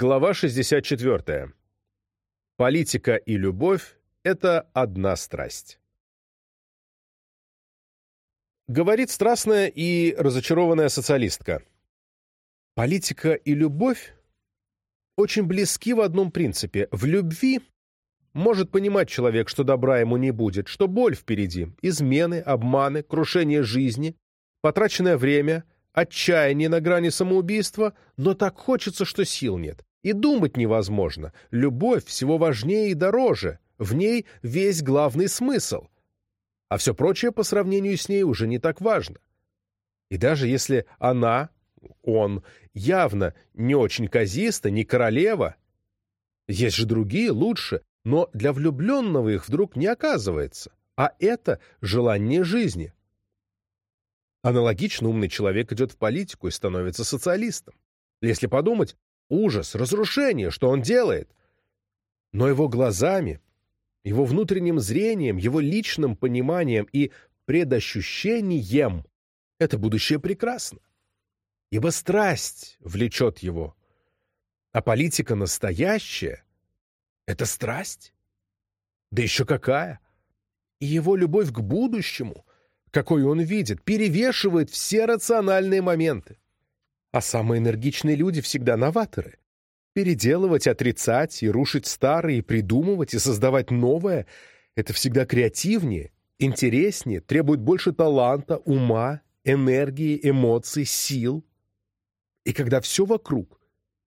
Глава 64. Политика и любовь — это одна страсть. Говорит страстная и разочарованная социалистка. Политика и любовь очень близки в одном принципе. В любви может понимать человек, что добра ему не будет, что боль впереди, измены, обманы, крушение жизни, потраченное время — отчаяние на грани самоубийства, но так хочется, что сил нет. И думать невозможно. Любовь всего важнее и дороже. В ней весь главный смысл. А все прочее по сравнению с ней уже не так важно. И даже если она, он, явно не очень казиста, не королева, есть же другие, лучше, но для влюбленного их вдруг не оказывается. А это желание жизни. Аналогично умный человек идет в политику и становится социалистом. Если подумать, ужас, разрушение, что он делает. Но его глазами, его внутренним зрением, его личным пониманием и предощущением это будущее прекрасно. Ибо страсть влечет его. А политика настоящая — это страсть. Да еще какая! И его любовь к будущему — какой он видит, перевешивает все рациональные моменты. А самые энергичные люди всегда новаторы. Переделывать, отрицать и рушить старое, и придумывать, и создавать новое — это всегда креативнее, интереснее, требует больше таланта, ума, энергии, эмоций, сил. И когда все вокруг,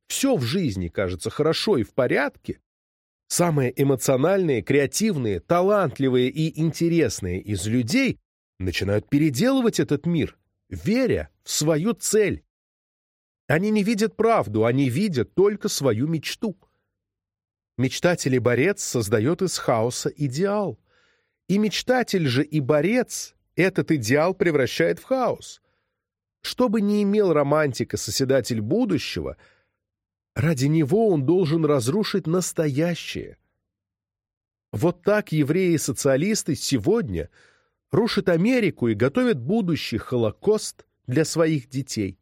все в жизни кажется хорошо и в порядке, самые эмоциональные, креативные, талантливые и интересные из людей начинают переделывать этот мир, веря в свою цель. Они не видят правду, они видят только свою мечту. Мечтатель и борец создает из хаоса идеал. И мечтатель же и борец этот идеал превращает в хаос. Что бы ни имел романтика соседатель будущего, ради него он должен разрушить настоящее. Вот так евреи-социалисты сегодня – рушит Америку и готовит будущий Холокост для своих детей.